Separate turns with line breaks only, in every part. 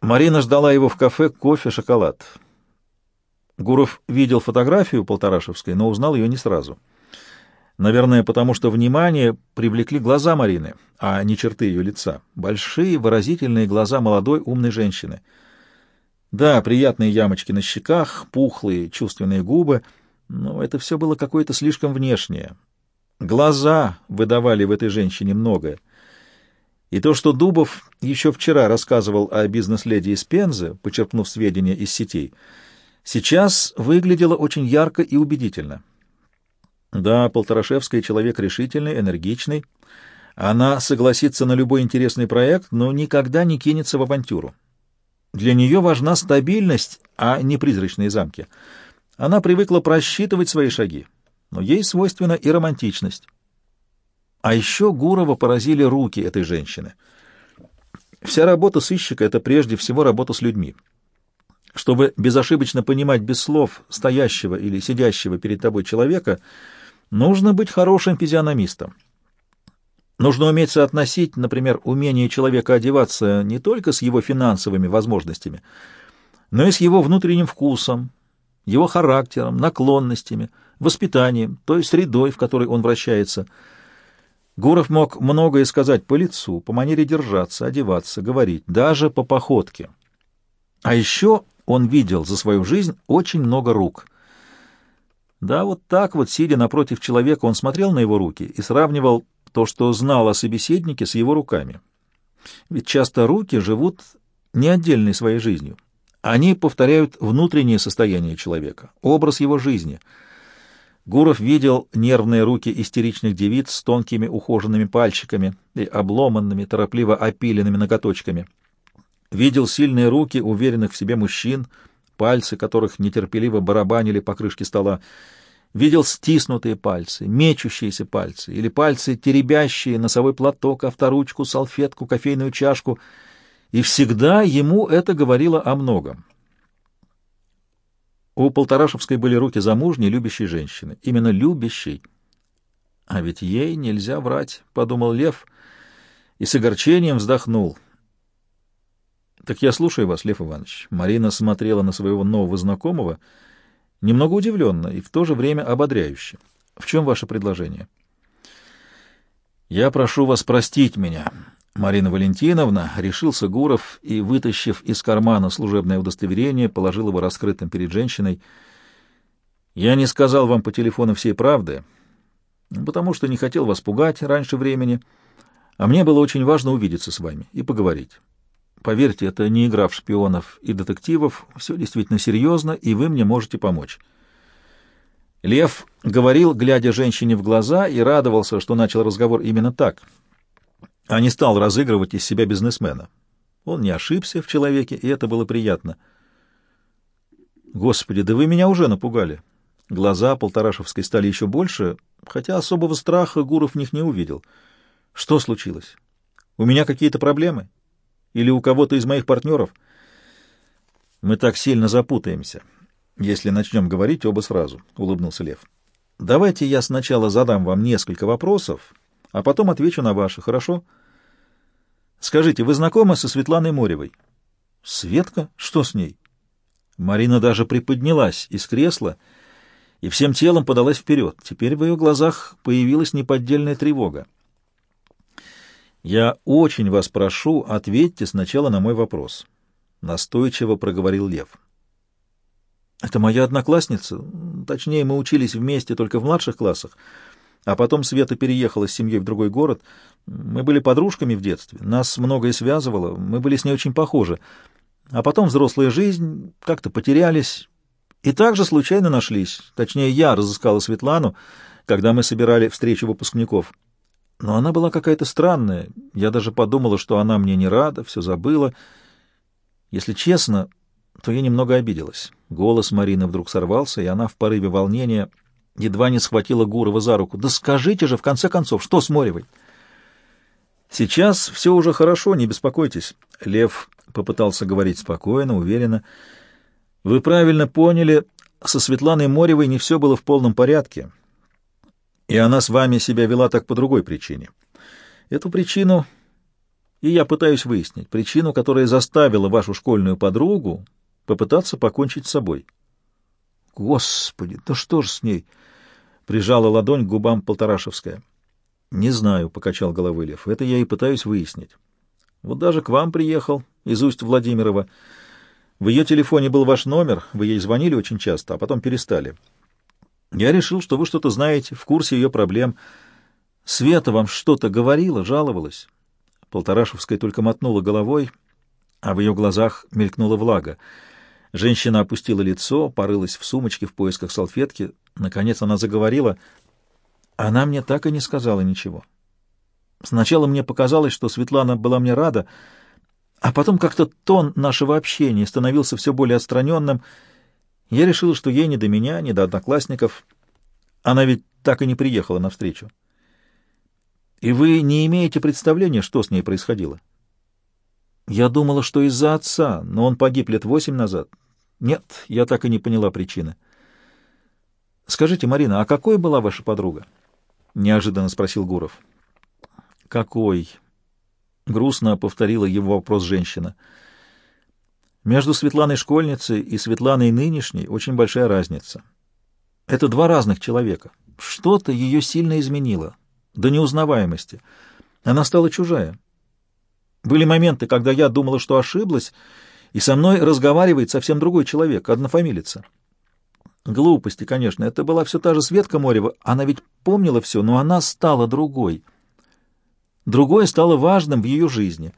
Марина ждала его в кафе кофе, шоколад. Гуров видел фотографию Полторашевской, но узнал ее не сразу. Наверное, потому что внимание привлекли глаза Марины, а не черты ее лица. Большие, выразительные глаза молодой, умной женщины. Да, приятные ямочки на щеках, пухлые, чувственные губы, но это все было какое-то слишком внешнее. Глаза выдавали в этой женщине многое. И то, что Дубов еще вчера рассказывал о бизнес-леди из Пензы, почерпнув сведения из сетей, сейчас выглядело очень ярко и убедительно. Да, Полторашевская человек решительный, энергичный. Она согласится на любой интересный проект, но никогда не кинется в авантюру. Для нее важна стабильность, а не призрачные замки. Она привыкла просчитывать свои шаги, но ей свойственна и романтичность. А еще Гурова поразили руки этой женщины. Вся работа сыщика — это прежде всего работа с людьми. Чтобы безошибочно понимать без слов стоящего или сидящего перед тобой человека, нужно быть хорошим физиономистом. Нужно уметь соотносить, например, умение человека одеваться не только с его финансовыми возможностями, но и с его внутренним вкусом, его характером, наклонностями, воспитанием, той средой, в которой он вращается — Гуров мог многое сказать по лицу, по манере держаться, одеваться, говорить, даже по походке. А еще он видел за свою жизнь очень много рук. Да, вот так вот, сидя напротив человека, он смотрел на его руки и сравнивал то, что знал о собеседнике, с его руками. Ведь часто руки живут не отдельной своей жизнью. Они повторяют внутреннее состояние человека, образ его жизни — Гуров видел нервные руки истеричных девиц с тонкими ухоженными пальчиками и обломанными, торопливо опиленными ноготочками. Видел сильные руки уверенных в себе мужчин, пальцы которых нетерпеливо барабанили по крышке стола. Видел стиснутые пальцы, мечущиеся пальцы или пальцы, теребящие носовой платок, авторучку, салфетку, кофейную чашку. И всегда ему это говорило о многом. У Полторашевской были руки замужней, любящей женщины. Именно любящей. А ведь ей нельзя врать, — подумал Лев и с огорчением вздохнул. Так я слушаю вас, Лев Иванович. Марина смотрела на своего нового знакомого, немного удивленно и в то же время ободряюще. В чем ваше предложение? Я прошу вас простить меня, Марина Валентиновна, решился Гуров и, вытащив из кармана служебное удостоверение, положил его раскрытым перед женщиной. «Я не сказал вам по телефону всей правды, потому что не хотел вас пугать раньше времени, а мне было очень важно увидеться с вами и поговорить. Поверьте, это не игра в шпионов и детективов, все действительно серьезно, и вы мне можете помочь». Лев говорил, глядя женщине в глаза, и радовался, что начал разговор именно так — а не стал разыгрывать из себя бизнесмена. Он не ошибся в человеке, и это было приятно. «Господи, да вы меня уже напугали!» Глаза Полторашевской стали еще больше, хотя особого страха Гуров в них не увидел. «Что случилось? У меня какие-то проблемы? Или у кого-то из моих партнеров?» «Мы так сильно запутаемся, если начнем говорить оба сразу», — улыбнулся Лев. «Давайте я сначала задам вам несколько вопросов, а потом отвечу на ваши, хорошо?» Скажите, вы знакомы со Светланой Моревой? Светка? Что с ней? Марина даже приподнялась из кресла и всем телом подалась вперед. Теперь в ее глазах появилась неподдельная тревога. «Я очень вас прошу, ответьте сначала на мой вопрос», — настойчиво проговорил Лев. «Это моя одноклассница. Точнее, мы учились вместе только в младших классах. А потом Света переехала с семьей в другой город. Мы были подружками в детстве, нас многое связывало, мы были с ней очень похожи. А потом взрослая жизнь, как-то потерялись и также случайно нашлись. Точнее, я разыскала Светлану, когда мы собирали встречу выпускников. Но она была какая-то странная. Я даже подумала, что она мне не рада, все забыла. Если честно, то я немного обиделась. Голос Марины вдруг сорвался, и она в порыве волнения едва не схватила Гурова за руку. «Да скажите же, в конце концов, что с Моревой?» «Сейчас все уже хорошо, не беспокойтесь». Лев попытался говорить спокойно, уверенно. «Вы правильно поняли, со Светланой Моревой не все было в полном порядке, и она с вами себя вела так по другой причине. Эту причину и я пытаюсь выяснить причину, которая заставила вашу школьную подругу попытаться покончить с собой. Господи, да что ж с ней? Прижала ладонь к губам Полторашевская. Не знаю, покачал головой Лев. Это я и пытаюсь выяснить. Вот даже к вам приехал из Усть-Владимирова. В ее телефоне был ваш номер, вы ей звонили очень часто, а потом перестали. Я решил, что вы что-то знаете, в курсе ее проблем. Света вам что-то говорила, жаловалась. Полторашевская только мотнула головой, а в ее глазах мелькнула влага. Женщина опустила лицо, порылась в сумочке в поисках салфетки. Наконец она заговорила. Она мне так и не сказала ничего. Сначала мне показалось, что Светлана была мне рада, а потом как-то тон нашего общения становился все более отстраненным. Я решил, что ей не до меня, не до одноклассников. Она ведь так и не приехала навстречу. И вы не имеете представления, что с ней происходило? Я думала, что из-за отца, но он погиб лет восемь назад. Нет, я так и не поняла причины. Скажите, Марина, а какой была ваша подруга? Неожиданно спросил Гуров. Какой? Грустно повторила его вопрос женщина. Между Светланой школьницей и Светланой нынешней очень большая разница. Это два разных человека. Что-то ее сильно изменило, до неузнаваемости. Она стала чужая. Были моменты, когда я думала, что ошиблась, и со мной разговаривает совсем другой человек, однофамилица. Глупости, конечно, это была все та же Светка Морева, она ведь помнила все, но она стала другой. Другое стало важным в ее жизни.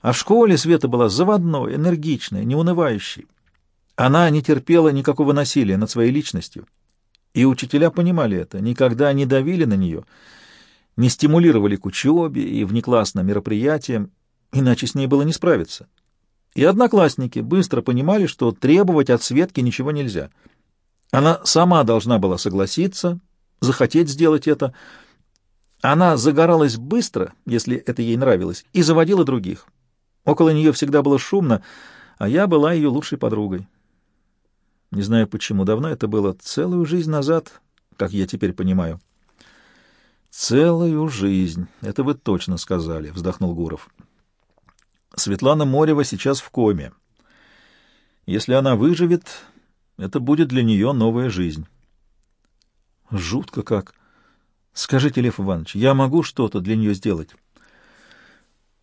А в школе Света была заводной, энергичной, неунывающей. Она не терпела никакого насилия над своей личностью. И учителя понимали это, никогда не давили на нее, не стимулировали к учебе и внеклассным мероприятиям, иначе с ней было не справиться. И одноклассники быстро понимали, что требовать от Светки ничего нельзя. Она сама должна была согласиться, захотеть сделать это. Она загоралась быстро, если это ей нравилось, и заводила других. Около нее всегда было шумно, а я была ее лучшей подругой. Не знаю почему, давно это было, целую жизнь назад, как я теперь понимаю. «Целую жизнь, это вы точно сказали», — вздохнул Гуров. Светлана Морева сейчас в коме. Если она выживет, это будет для нее новая жизнь. Жутко как. Скажите, Лев Иванович, я могу что-то для нее сделать?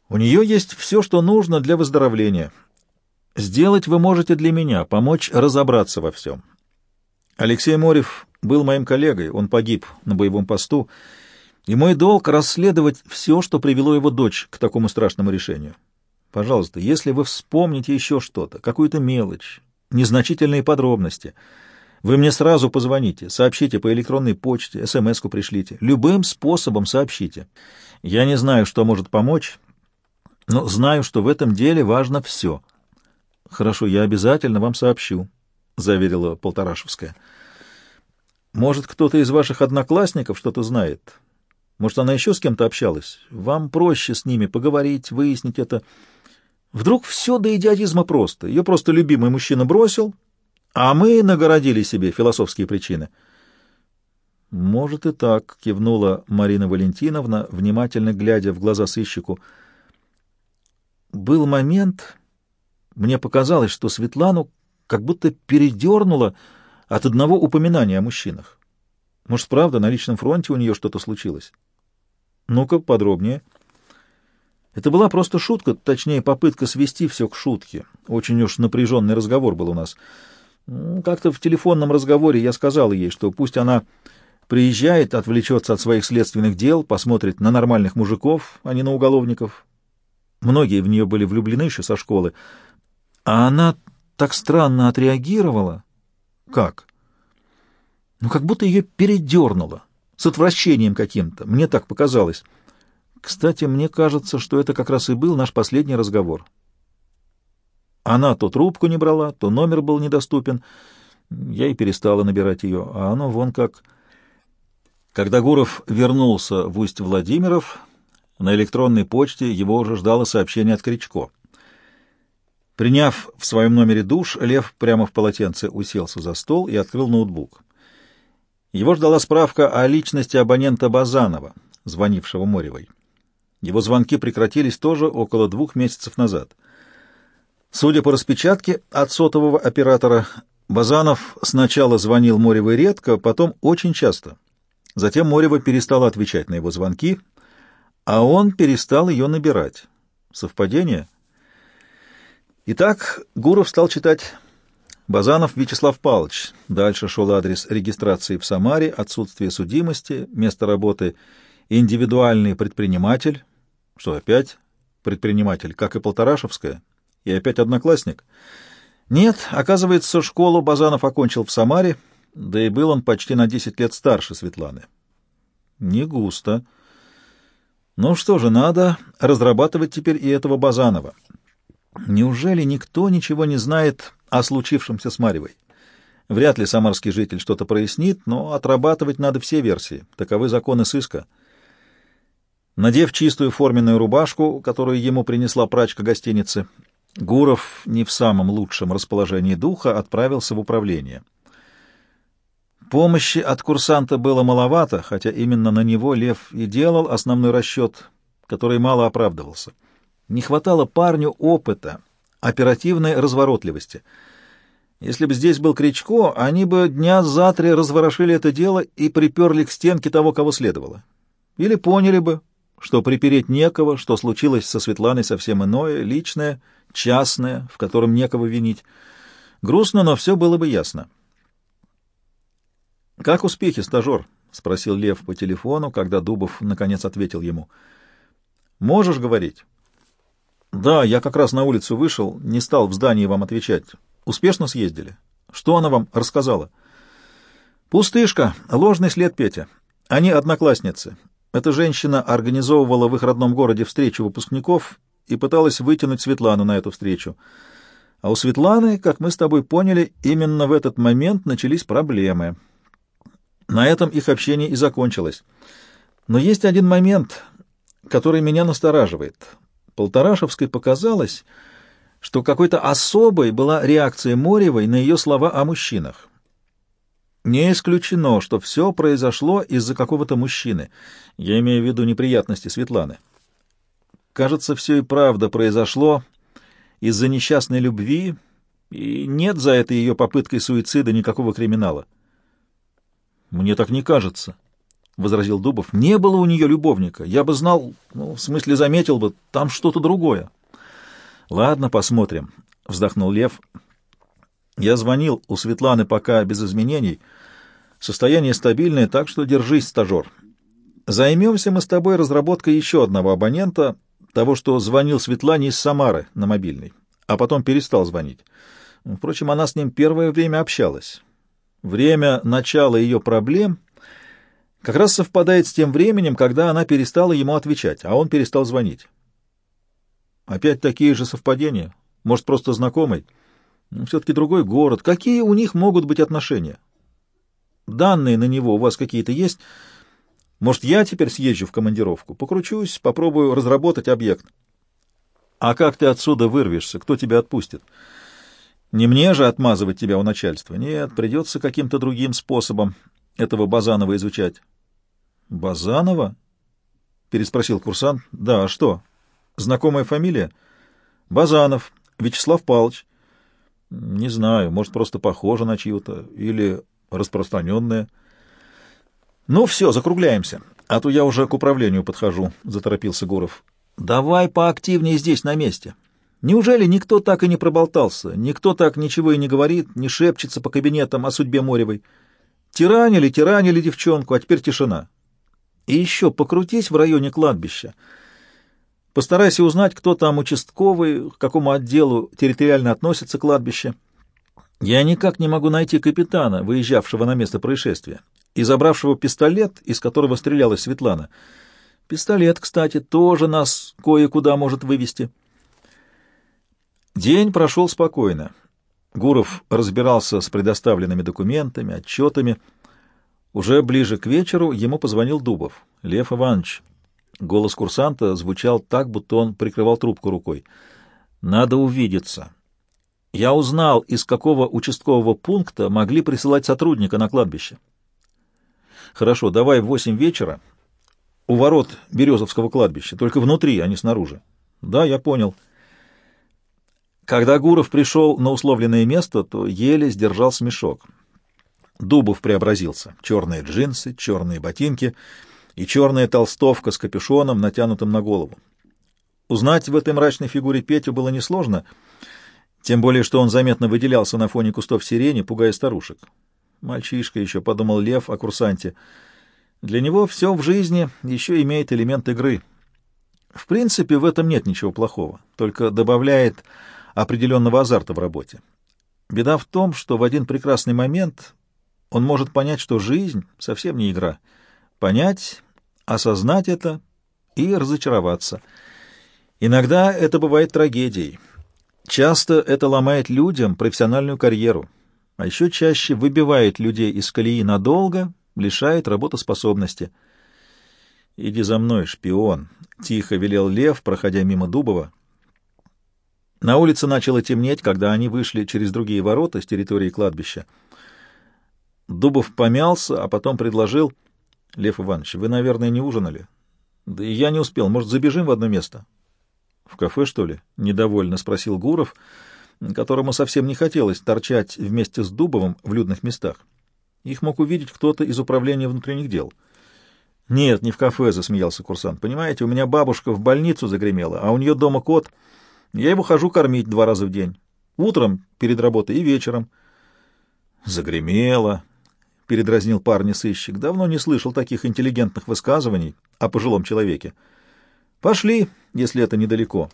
У нее есть все, что нужно для выздоровления. Сделать вы можете для меня, помочь разобраться во всем. Алексей Морев был моим коллегой, он погиб на боевом посту, и мой долг — расследовать все, что привело его дочь к такому страшному решению. Пожалуйста, если вы вспомните еще что-то, какую-то мелочь, незначительные подробности, вы мне сразу позвоните, сообщите по электронной почте, смс-ку пришлите. Любым способом сообщите. Я не знаю, что может помочь, но знаю, что в этом деле важно все. Хорошо, я обязательно вам сообщу, — заверила Полторашевская. Может, кто-то из ваших одноклассников что-то знает? Может, она еще с кем-то общалась? Вам проще с ними поговорить, выяснить это... Вдруг все до идиотизма просто. Ее просто любимый мужчина бросил, а мы нагородили себе философские причины. «Может и так», — кивнула Марина Валентиновна, внимательно глядя в глаза сыщику. «Был момент, мне показалось, что Светлану как будто передернуло от одного упоминания о мужчинах. Может, правда, на личном фронте у нее что-то случилось? Ну-ка, подробнее». Это была просто шутка, точнее, попытка свести все к шутке. Очень уж напряженный разговор был у нас. Как-то в телефонном разговоре я сказал ей, что пусть она приезжает, отвлечется от своих следственных дел, посмотрит на нормальных мужиков, а не на уголовников. Многие в нее были влюблены еще со школы. А она так странно отреагировала. Как? Ну, как будто ее передернуло, с отвращением каким-то. Мне так показалось. Кстати, мне кажется, что это как раз и был наш последний разговор. Она то трубку не брала, то номер был недоступен. Я и перестала набирать ее, а оно вон как... Когда Гуров вернулся в Усть-Владимиров, на электронной почте его уже ждало сообщение от Кричко. Приняв в своем номере душ, Лев прямо в полотенце уселся за стол и открыл ноутбук. Его ждала справка о личности абонента Базанова, звонившего Моревой. Его звонки прекратились тоже около двух месяцев назад. Судя по распечатке от сотового оператора, Базанов сначала звонил Моревой редко, потом очень часто. Затем Морева перестала отвечать на его звонки, а он перестал ее набирать. Совпадение? Итак, Гуров стал читать Базанов Вячеслав Павлович. Дальше шел адрес регистрации в Самаре, отсутствие судимости, место работы индивидуальный предприниматель. Что опять предприниматель, как и Полторашевская? И опять одноклассник? Нет, оказывается, школу Базанов окончил в Самаре, да и был он почти на 10 лет старше Светланы. Не густо. Ну что же, надо разрабатывать теперь и этого Базанова. Неужели никто ничего не знает о случившемся с Марьевой? Вряд ли самарский житель что-то прояснит, но отрабатывать надо все версии. Таковы законы сыска. Надев чистую форменную рубашку, которую ему принесла прачка гостиницы, Гуров не в самом лучшем расположении духа отправился в управление. Помощи от курсанта было маловато, хотя именно на него Лев и делал основной расчет, который мало оправдывался. Не хватало парню опыта, оперативной разворотливости. Если бы здесь был Кричко, они бы дня за три разворошили это дело и приперли к стенке того, кого следовало. Или поняли бы, что припереть некого, что случилось со Светланой совсем иное, личное, частное, в котором некого винить. Грустно, но все было бы ясно. «Как успехи, стажер?» — спросил Лев по телефону, когда Дубов наконец ответил ему. «Можешь говорить?» «Да, я как раз на улицу вышел, не стал в здании вам отвечать. Успешно съездили? Что она вам рассказала?» «Пустышка, ложный след Петя. Они одноклассницы. Эта женщина организовывала в их родном городе встречу выпускников и пыталась вытянуть Светлану на эту встречу. А у Светланы, как мы с тобой поняли, именно в этот момент начались проблемы. На этом их общение и закончилось. Но есть один момент, который меня настораживает. Полторашевской показалось, что какой-то особой была реакция Моревой на ее слова о мужчинах. Не исключено, что все произошло из-за какого-то мужчины. Я имею в виду неприятности Светланы. Кажется, все и правда произошло из-за несчастной любви, и нет за этой ее попыткой суицида никакого криминала. «Мне так не кажется», — возразил Дубов. «Не было у нее любовника. Я бы знал, ну, в смысле заметил бы, там что-то другое». «Ладно, посмотрим», — вздохнул Лев. «Я звонил у Светланы пока без изменений». Состояние стабильное, так что держись, стажер. Займемся мы с тобой разработкой еще одного абонента, того, что звонил Светлане из Самары на мобильный, а потом перестал звонить. Впрочем, она с ним первое время общалась. Время начала ее проблем как раз совпадает с тем временем, когда она перестала ему отвечать, а он перестал звонить. Опять такие же совпадения? Может, просто знакомый? Все-таки другой город. Какие у них могут быть отношения? Данные на него у вас какие-то есть? Может, я теперь съезжу в командировку, покручусь, попробую разработать объект. А как ты отсюда вырвешься? Кто тебя отпустит? Не мне же отмазывать тебя у начальства. Нет, придется каким-то другим способом этого Базанова изучать. Базанова? Переспросил курсант. Да, а что? Знакомая фамилия? Базанов. Вячеслав Павлович. Не знаю, может, просто похоже на чью-то. Или распространенное. Ну все, закругляемся, а то я уже к управлению подхожу, заторопился Гуров. Давай поактивнее здесь, на месте. Неужели никто так и не проболтался, никто так ничего и не говорит, не шепчется по кабинетам о судьбе Моревой? Тиранили, тиранили девчонку, а теперь тишина. И еще покрутись в районе кладбища. Постарайся узнать, кто там участковый, к какому отделу территориально относится кладбище. Я никак не могу найти капитана, выезжавшего на место происшествия, и забравшего пистолет, из которого стреляла Светлана. Пистолет, кстати, тоже нас кое-куда может вывести. День прошел спокойно. Гуров разбирался с предоставленными документами, отчетами. Уже ближе к вечеру ему позвонил Дубов. «Лев Иванович». Голос курсанта звучал так, будто он прикрывал трубку рукой. «Надо увидеться. Я узнал, из какого участкового пункта могли присылать сотрудника на кладбище. Хорошо, давай в восемь вечера. у ворот Березовского кладбища, только внутри, а не снаружи. Да, я понял. Когда Гуров пришел на условленное место, то еле сдержал смешок. Дубов преобразился. Черные джинсы, черные ботинки и черная толстовка с капюшоном, натянутым на голову. Узнать в этой мрачной фигуре Петю было несложно, тем более, что он заметно выделялся на фоне кустов сирени, пугая старушек. Мальчишка еще, — подумал Лев о курсанте, — для него все в жизни еще имеет элемент игры. В принципе, в этом нет ничего плохого, только добавляет определенного азарта в работе. Беда в том, что в один прекрасный момент он может понять, что жизнь совсем не игра. Понять, осознать это и разочароваться. Иногда это бывает трагедией. Часто это ломает людям профессиональную карьеру, а еще чаще выбивает людей из колеи надолго лишает работоспособности. «Иди за мной, шпион!» — тихо велел Лев, проходя мимо Дубова. На улице начало темнеть, когда они вышли через другие ворота с территории кладбища. Дубов помялся, а потом предложил. — Лев Иванович, вы, наверное, не ужинали? — Да и я не успел. Может, забежим в одно место? — В кафе, что ли? — недовольно спросил Гуров, которому совсем не хотелось торчать вместе с Дубовым в людных местах. Их мог увидеть кто-то из управления внутренних дел. — Нет, не в кафе, — засмеялся курсант. — Понимаете, у меня бабушка в больницу загремела, а у нее дома кот. Я его хожу кормить два раза в день. Утром перед работой и вечером. — Загремела, — передразнил парня сыщик. Давно не слышал таких интеллигентных высказываний о пожилом человеке. — Пошли, если это недалеко.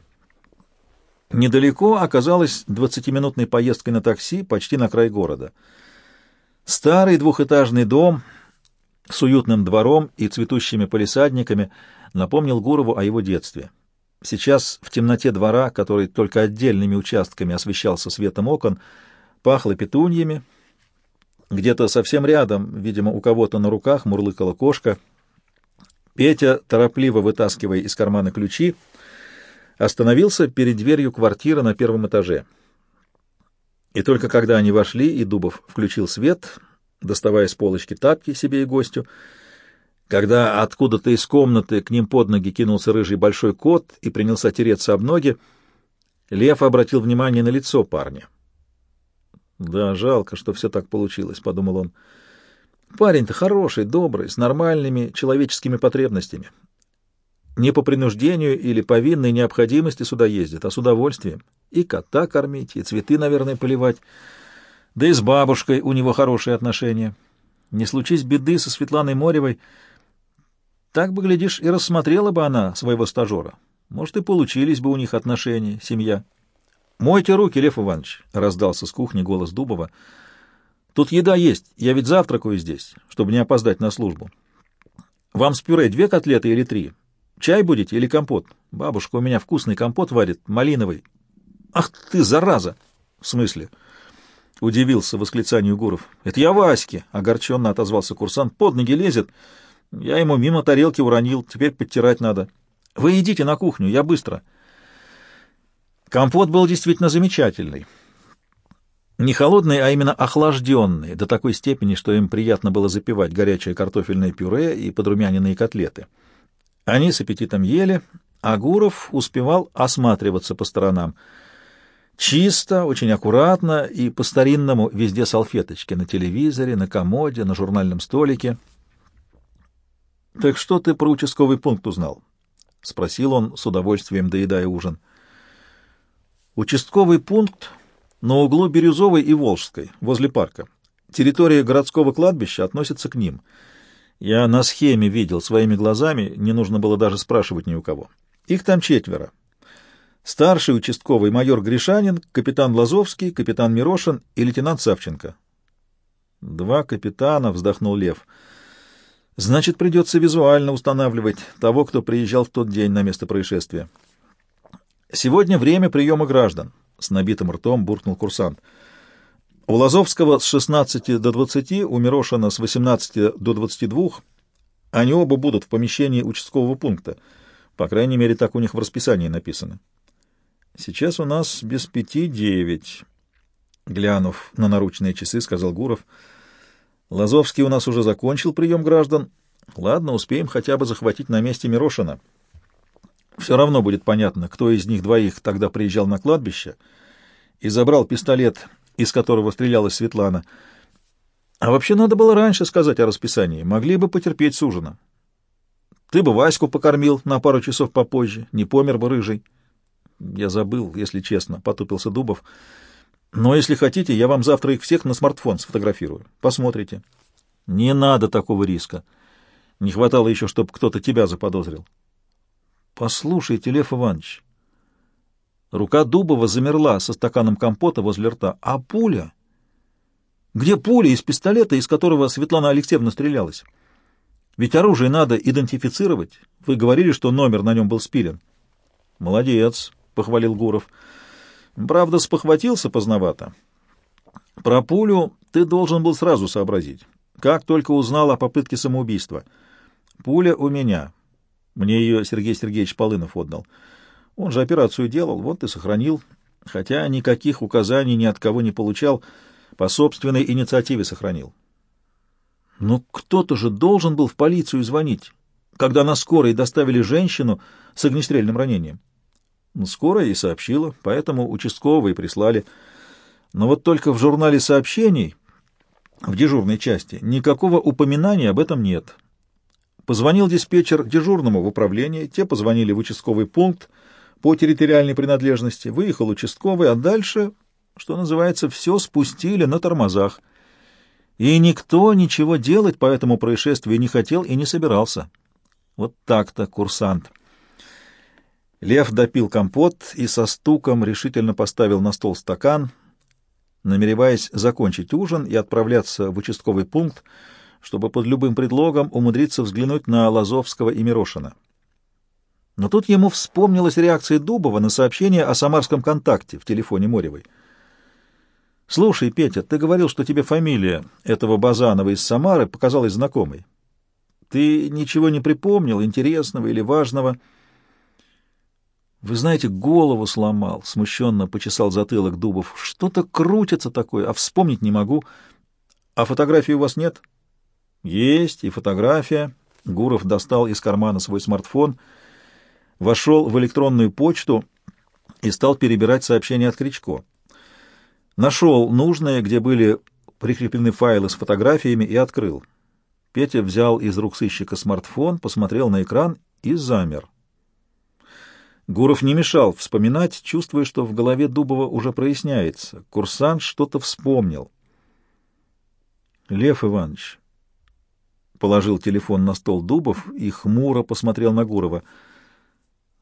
Недалеко оказалась двадцатиминутной поездкой на такси почти на край города — Старый двухэтажный дом с уютным двором и цветущими полисадниками напомнил Гурову о его детстве. Сейчас в темноте двора, который только отдельными участками освещался светом окон, пахло петуньями. Где-то совсем рядом, видимо, у кого-то на руках мурлыкала кошка. Петя, торопливо вытаскивая из кармана ключи, остановился перед дверью квартиры на первом этаже — и только когда они вошли, и Дубов включил свет, доставая с полочки тапки себе и гостю, когда откуда-то из комнаты к ним под ноги кинулся рыжий большой кот и принялся тереться об ноги, Лев обратил внимание на лицо парня. «Да, жалко, что все так получилось», — подумал он. «Парень-то хороший, добрый, с нормальными человеческими потребностями. Не по принуждению или по винной необходимости сюда ездит, а с удовольствием. И кота кормить, и цветы, наверное, поливать. Да и с бабушкой у него хорошие отношения. Не случись беды со Светланой Моревой, так бы, глядишь, и рассмотрела бы она своего стажера. Может, и получились бы у них отношения, семья. «Мойте руки, Лев Иванович!» — раздался с кухни голос Дубова. «Тут еда есть, я ведь завтракаю здесь, чтобы не опоздать на службу. Вам с пюре две котлеты или три? Чай будете или компот? Бабушка у меня вкусный компот варит, малиновый. Ах ты, зараза! В смысле? Удивился восклицанию Гуров. Это я Ваське, огорченно отозвался курсант. Под ноги лезет. Я ему мимо тарелки уронил, теперь подтирать надо. Вы идите на кухню, я быстро. Компот был действительно замечательный. Не холодный, а именно охлажденный, до такой степени, что им приятно было запивать горячее картофельное пюре и подрумяненные котлеты. Они с аппетитом ели, а Гуров успевал осматриваться по сторонам. Чисто, очень аккуратно и по-старинному везде салфеточки на телевизоре, на комоде, на журнальном столике. — Так что ты про участковый пункт узнал? — спросил он, с удовольствием доедая ужин. — Участковый пункт на углу Бирюзовой и Волжской, возле парка. Территория городского кладбища относится к ним — я на схеме видел своими глазами, не нужно было даже спрашивать ни у кого. Их там четверо. Старший участковый майор Гришанин, капитан Лазовский, капитан Мирошин и лейтенант Савченко. Два капитана, вздохнул Лев. Значит, придется визуально устанавливать того, кто приезжал в тот день на место происшествия. Сегодня время приема граждан, с набитым ртом буркнул курсант. У Лазовского с 16 до 20, у Мирошина с 18 до 22. Они оба будут в помещении участкового пункта. По крайней мере, так у них в расписании написано. Сейчас у нас без пяти девять. Глянув на наручные часы, сказал Гуров. Лазовский у нас уже закончил прием граждан, Ладно, успеем хотя бы захватить на месте Мирошина. Все равно будет понятно, кто из них двоих тогда приезжал на кладбище и забрал пистолет, из которого стрелялась Светлана. А вообще надо было раньше сказать о расписании, могли бы потерпеть с ужином. Ты бы Ваську покормил на пару часов попозже, не помер бы рыжий. Я забыл, если честно, — потупился Дубов. Но если хотите, я вам завтра их всех на смартфон сфотографирую. Посмотрите. Не надо такого риска. Не хватало еще, чтобы кто-то тебя заподозрил. Послушайте, Лев Иванович. Рука Дубова замерла со стаканом компота возле рта. А пуля? Где пуля из пистолета, из которого Светлана Алексеевна стрелялась? Ведь оружие надо идентифицировать. Вы говорили, что номер на нем был спилен. Молодец, похвалил Гуров. Правда, спохватился поздновато. Про пулю ты должен был сразу сообразить. Как только узнал о попытке самоубийства. Пуля у меня. Мне ее Сергей Сергеевич Полынов отдал. Он же операцию делал, вот и сохранил. Хотя никаких указаний ни от кого не получал, по собственной инициативе сохранил. Но кто-то же должен был в полицию звонить, когда на скорой доставили женщину с огнестрельным ранением. Ну, скорая и сообщила, поэтому участковые прислали. Но вот только в журнале сообщений, в дежурной части, никакого упоминания об этом нет. Позвонил диспетчер дежурному в управление, те позвонили в участковый пункт по территориальной принадлежности, выехал участковый, а дальше, что называется, все спустили на тормозах. И никто ничего делать по этому происшествию не хотел и не собирался. Вот так-то, курсант. Лев допил компот и со стуком решительно поставил на стол стакан, намереваясь закончить ужин и отправляться в участковый пункт, чтобы под любым предлогом умудриться взглянуть на Лазовского и Мирошина. Но тут ему вспомнилась реакция Дубова на сообщение о самарском контакте в телефоне Моревой. «Слушай, Петя, ты говорил, что тебе фамилия этого Базанова из Самары показалась знакомой. Ты ничего не припомнил интересного или важного?» «Вы знаете, голову сломал», — смущенно почесал затылок Дубов. «Что-то крутится такое, а вспомнить не могу. А фотографии у вас нет?» «Есть, и фотография». Гуров достал из кармана свой смартфон, вошел в электронную почту и стал перебирать сообщения от Кричко. Нашел нужное, где были прикреплены файлы с фотографиями, и открыл. Петя взял из рук сыщика смартфон, посмотрел на экран и замер. Гуров не мешал вспоминать, чувствуя, что в голове Дубова уже проясняется. Курсант что-то вспомнил. «Лев Иванович», — положил телефон на стол Дубов и хмуро посмотрел на Гурова.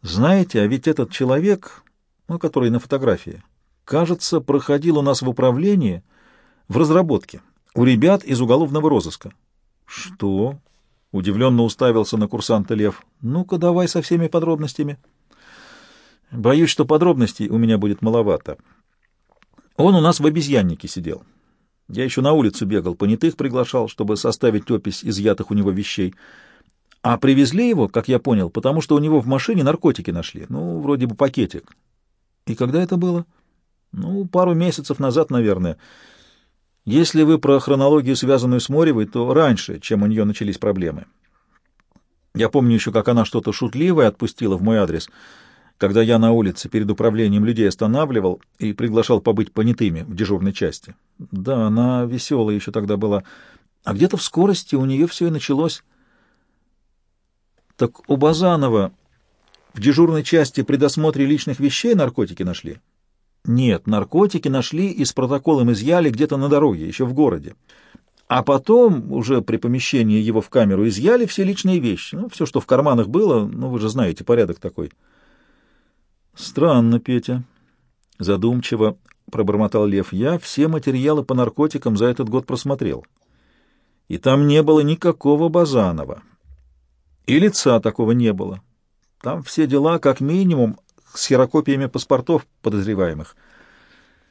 «Знаете, а ведь этот человек, ну, который на фотографии, кажется, проходил у нас в управлении в разработке, у ребят из уголовного розыска». «Что?» — удивленно уставился на курсанта Лев. «Ну-ка, давай со всеми подробностями». Боюсь, что подробностей у меня будет маловато. Он у нас в обезьяннике сидел. Я еще на улицу бегал, понятых приглашал, чтобы составить опись изъятых у него вещей. А привезли его, как я понял, потому что у него в машине наркотики нашли. Ну, вроде бы пакетик. И когда это было? Ну, пару месяцев назад, наверное. Если вы про хронологию, связанную с Моревой, то раньше, чем у нее начались проблемы. Я помню еще, как она что-то шутливое отпустила в мой адрес — когда я на улице перед управлением людей останавливал и приглашал побыть понятыми в дежурной части. Да, она веселая еще тогда была. А где-то в скорости у нее все и началось. Так у Базанова в дежурной части при досмотре личных вещей наркотики нашли? Нет, наркотики нашли и с протоколом изъяли где-то на дороге, еще в городе. А потом, уже при помещении его в камеру, изъяли все личные вещи. Ну, все, что в карманах было, ну, вы же знаете, порядок такой. Странно, Петя. Задумчиво пробормотал Лев. Я все материалы по наркотикам за этот год просмотрел. И там не было никакого Базанова. И лица такого не было. Там все дела, как минимум, с херокопиями паспортов подозреваемых —